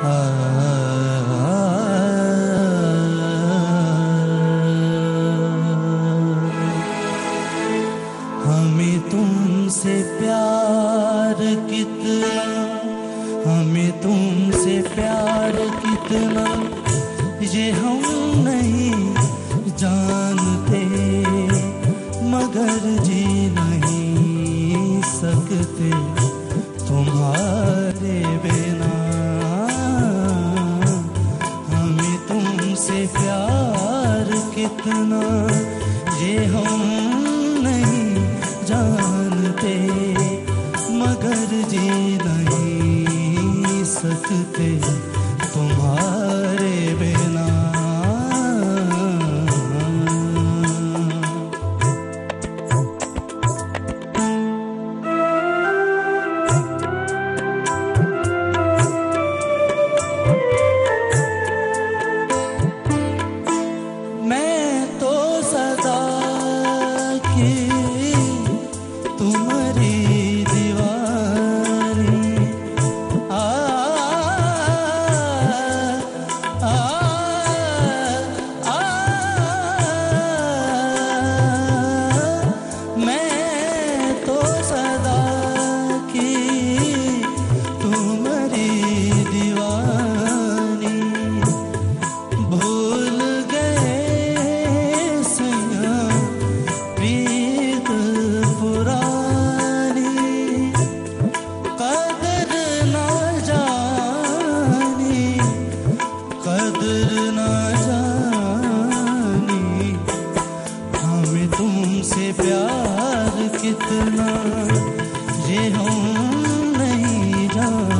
हमें तुमसे प्यार कितना, हमें तुमसे प्यार कितना, ये हम नहीं जानते, मगर जी नहीं सकते, तुम्हारा कितना ये हम नहीं जानते मगर जी नहीं सकते तुम्हारा कितना ये हम नहीं जानते